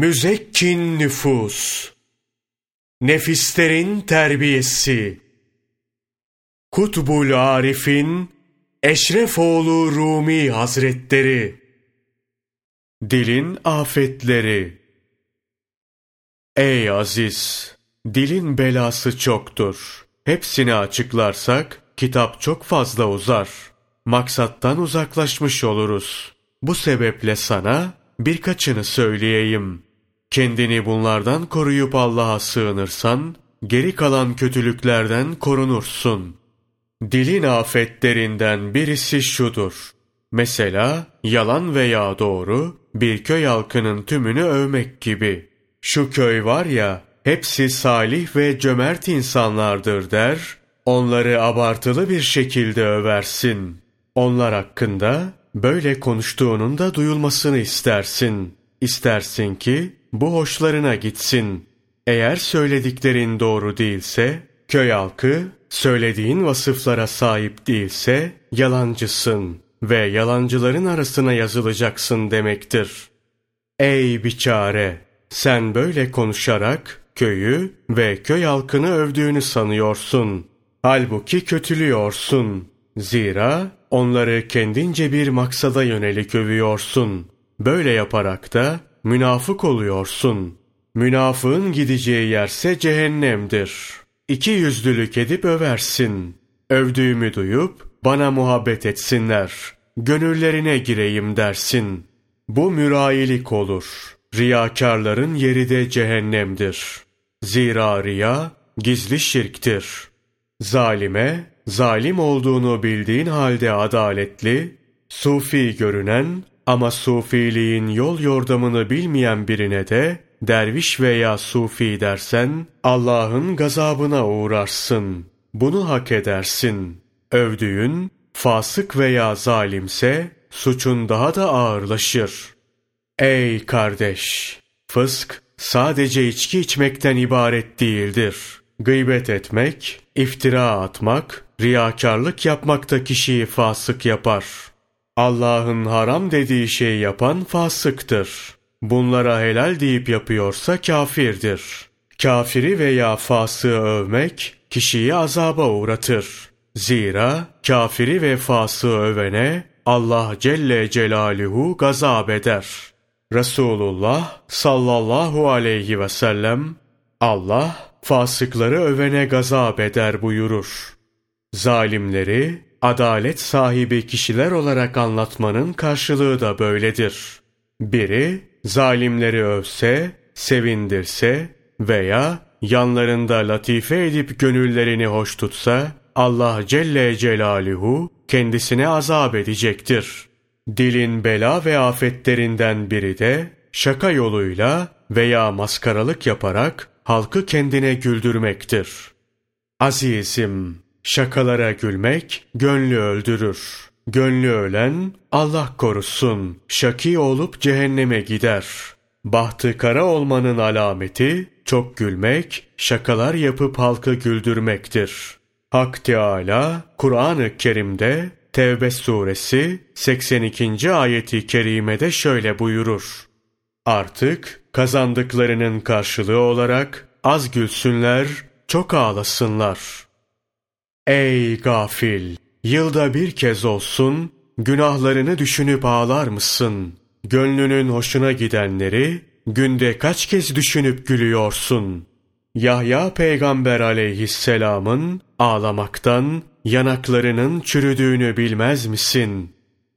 Müzekkin nüfus, nefislerin terbiyesi, Kutbul Arif'in Eşrefoğlu Rumi Hazretleri, Dilin afetleri, Ey aziz! Dilin belası çoktur. Hepsini açıklarsak kitap çok fazla uzar. Maksattan uzaklaşmış oluruz. Bu sebeple sana birkaçını söyleyeyim. Kendini bunlardan koruyup Allah'a sığınırsan, geri kalan kötülüklerden korunursun. Dilin afetlerinden birisi şudur. Mesela yalan veya doğru bir köy halkının tümünü övmek gibi. Şu köy var ya, hepsi salih ve cömert insanlardır der, onları abartılı bir şekilde översin. Onlar hakkında böyle konuştuğunun da duyulmasını istersin. İstersin ki bu hoşlarına gitsin. Eğer söylediklerin doğru değilse, köy halkı söylediğin vasıflara sahip değilse yalancısın ve yalancıların arasına yazılacaksın demektir. Ey biçare! Sen böyle konuşarak köyü ve köy halkını övdüğünü sanıyorsun. Halbuki kötülüyorsun. Zira onları kendince bir maksada yönelik övüyorsun. Böyle yaparak da münafık oluyorsun. Münafığın gideceği yerse cehennemdir. İki yüzlülük edip översin. Övdüğümü duyup bana muhabbet etsinler. Gönüllerine gireyim dersin. Bu mürayilik olur. Riyakarların yeri de cehennemdir. Zira riya gizli şirktir. Zalime, zalim olduğunu bildiğin halde adaletli, sufi görünen ama sufiliğin yol yordamını bilmeyen birine de derviş veya sufi dersen Allah'ın gazabına uğrarsın. Bunu hak edersin. Övdüğün fasık veya zalimse suçun daha da ağırlaşır. Ey kardeş! Fısk sadece içki içmekten ibaret değildir. Gıybet etmek, iftira atmak, riyakarlık yapmak da kişiyi fasık yapar. Allah'ın haram dediği şeyi yapan fasıktır. Bunlara helal deyip yapıyorsa kafirdir. Kafiri veya fasığı övmek kişiyi azaba uğratır. Zira kafiri ve fasığı övene Allah Celle Celaluhu gazap eder.'' Resulullah sallallahu aleyhi ve sellem Allah fasıkları övene gazap eder buyurur. Zalimleri adalet sahibi kişiler olarak anlatmanın karşılığı da böyledir. Biri zalimleri övse, sevindirse veya yanlarında latife edip gönüllerini hoş tutsa Allah Celle Celaluhu kendisine azap edecektir.'' Dilin bela ve afetlerinden biri de şaka yoluyla veya maskaralık yaparak halkı kendine güldürmektir. Azizim, şakalara gülmek gönlü öldürür. Gönlü ölen Allah korusun, şaki olup cehenneme gider. Bahtı kara olmanın alameti çok gülmek, şakalar yapıp halkı güldürmektir. Hak Teâlâ Kur'an-ı Kerim'de Tevbe suresi 82. ayeti kerimede şöyle buyurur. Artık kazandıklarının karşılığı olarak az gülsünler, çok ağlasınlar. Ey gafil! Yılda bir kez olsun günahlarını düşünüp ağlar mısın? Gönlünün hoşuna gidenleri günde kaç kez düşünüp gülüyorsun? Yahya peygamber aleyhisselamın ağlamaktan yanaklarının çürüdüğünü bilmez misin?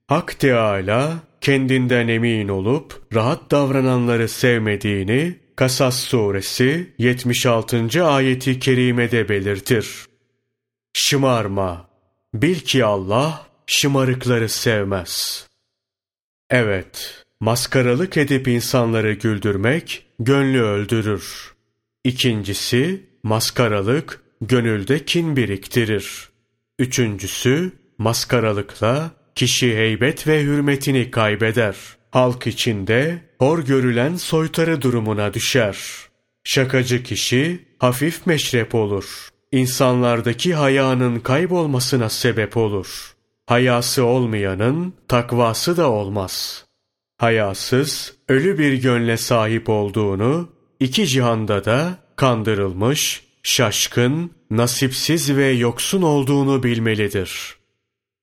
Hak Teâlâ kendinden emin olup rahat davrananları sevmediğini Kasas suresi 76. ayeti kerimede belirtir. Şımarma. Bil ki Allah şımarıkları sevmez. Evet, maskaralık edip insanları güldürmek gönlü öldürür. İkincisi, maskaralık gönülde kin biriktirir. Üçüncüsü, maskaralıkla kişi heybet ve hürmetini kaybeder. Halk içinde hor görülen soytarı durumuna düşer. Şakacı kişi hafif meşrep olur. İnsanlardaki hayanın kaybolmasına sebep olur. Hayası olmayanın takvası da olmaz. hayasız, ölü bir gönle sahip olduğunu, iki cihanda da kandırılmış, şaşkın, nasipsiz ve yoksun olduğunu bilmelidir.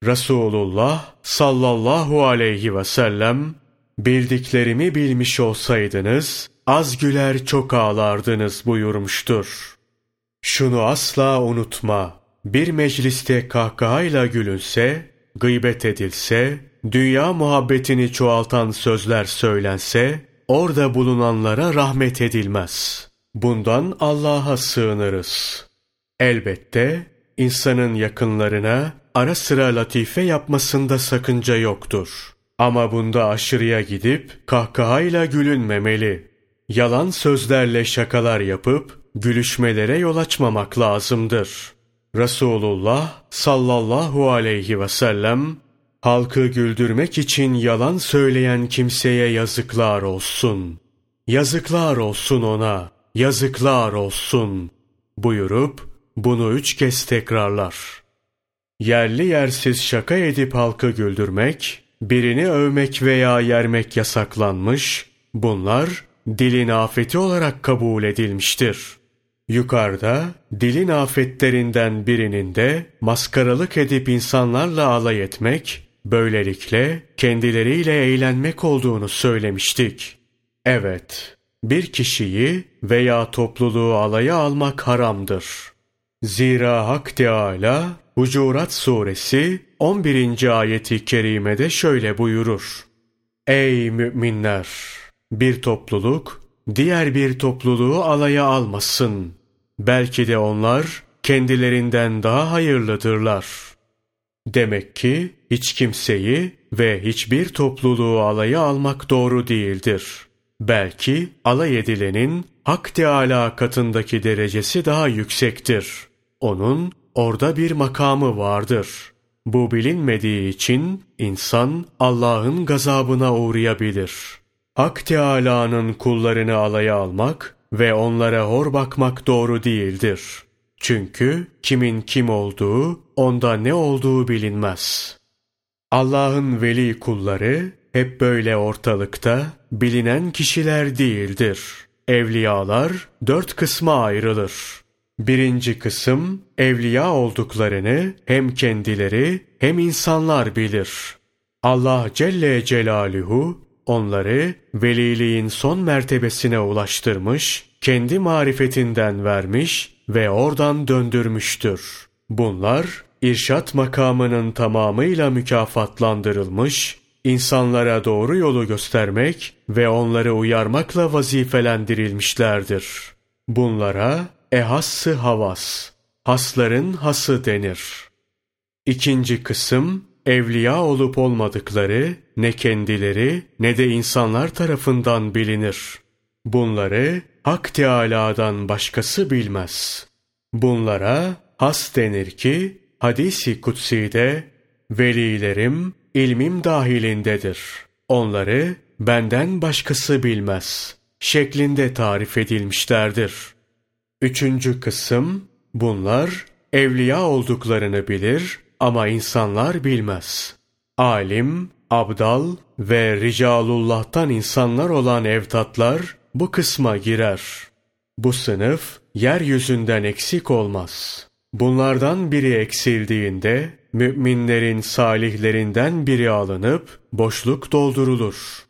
Resulullah sallallahu aleyhi ve sellem, bildiklerimi bilmiş olsaydınız, az güler çok ağlardınız buyurmuştur. Şunu asla unutma, bir mecliste kahkahayla gülünse, gıybet edilse, dünya muhabbetini çoğaltan sözler söylense, orada bulunanlara rahmet edilmez. Bundan Allah'a sığınırız. Elbette insanın yakınlarına ara sıra latife yapmasında sakınca yoktur. Ama bunda aşırıya gidip kahkahayla gülünmemeli. Yalan sözlerle şakalar yapıp gülüşmelere yol açmamak lazımdır. Resulullah sallallahu aleyhi ve sellem halkı güldürmek için yalan söyleyen kimseye yazıklar olsun. Yazıklar olsun ona, yazıklar olsun buyurup bunu üç kez tekrarlar. Yerli yersiz şaka edip halkı güldürmek, birini övmek veya yermek yasaklanmış, bunlar dilin afeti olarak kabul edilmiştir. Yukarıda dilin afetlerinden birinin de maskaralık edip insanlarla alay etmek, böylelikle kendileriyle eğlenmek olduğunu söylemiştik. Evet, bir kişiyi veya topluluğu alaya almak haramdır. Zira Hak Teâlâ Hucurat Suresi 11. ayeti kerimede şöyle buyurur. Ey müminler! Bir topluluk diğer bir topluluğu alaya almasın. Belki de onlar kendilerinden daha hayırlıdırlar. Demek ki hiç kimseyi ve hiçbir topluluğu alaya almak doğru değildir. Belki alay edilenin Hak Teâlâ katındaki derecesi daha yüksektir. Onun orada bir makamı vardır. Bu bilinmediği için insan Allah'ın gazabına uğrayabilir. Hak Teâlâ'nın kullarını alaya almak ve onlara hor bakmak doğru değildir. Çünkü kimin kim olduğu, onda ne olduğu bilinmez. Allah'ın veli kulları hep böyle ortalıkta bilinen kişiler değildir. Evliyalar dört kısma ayrılır. Birinci kısım evliya olduklarını hem kendileri hem insanlar bilir. Allah Celle Celaluhu onları veliliğin son mertebesine ulaştırmış, kendi marifetinden vermiş ve oradan döndürmüştür. Bunlar irşat makamının tamamıyla mükafatlandırılmış, insanlara doğru yolu göstermek ve onları uyarmakla vazifelendirilmişlerdir. Bunlara ehassı havas, hasların hası denir. İkinci kısım, evliya olup olmadıkları ne kendileri ne de insanlar tarafından bilinir. Bunları Hak Teâlâ'dan başkası bilmez. Bunlara has denir ki, hadisi kutsi'de, velilerim ilmim dahilindedir. Onları benden başkası bilmez. Şeklinde tarif edilmişlerdir. Üçüncü kısım, bunlar evliya olduklarını bilir ama insanlar bilmez. Alim, abdal ve ricalullah'tan insanlar olan evtatlar bu kısma girer. Bu sınıf yeryüzünden eksik olmaz. Bunlardan biri eksildiğinde müminlerin salihlerinden biri alınıp boşluk doldurulur.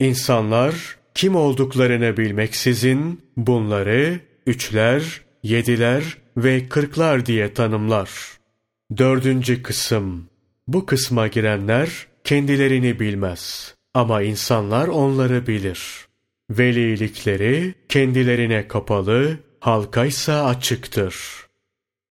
İnsanlar kim olduklarını bilmeksizin bunları üçler, yediler ve kırklar diye tanımlar. Dördüncü kısım Bu kısma girenler kendilerini bilmez ama insanlar onları bilir. Velilikleri kendilerine kapalı, halkaysa açıktır.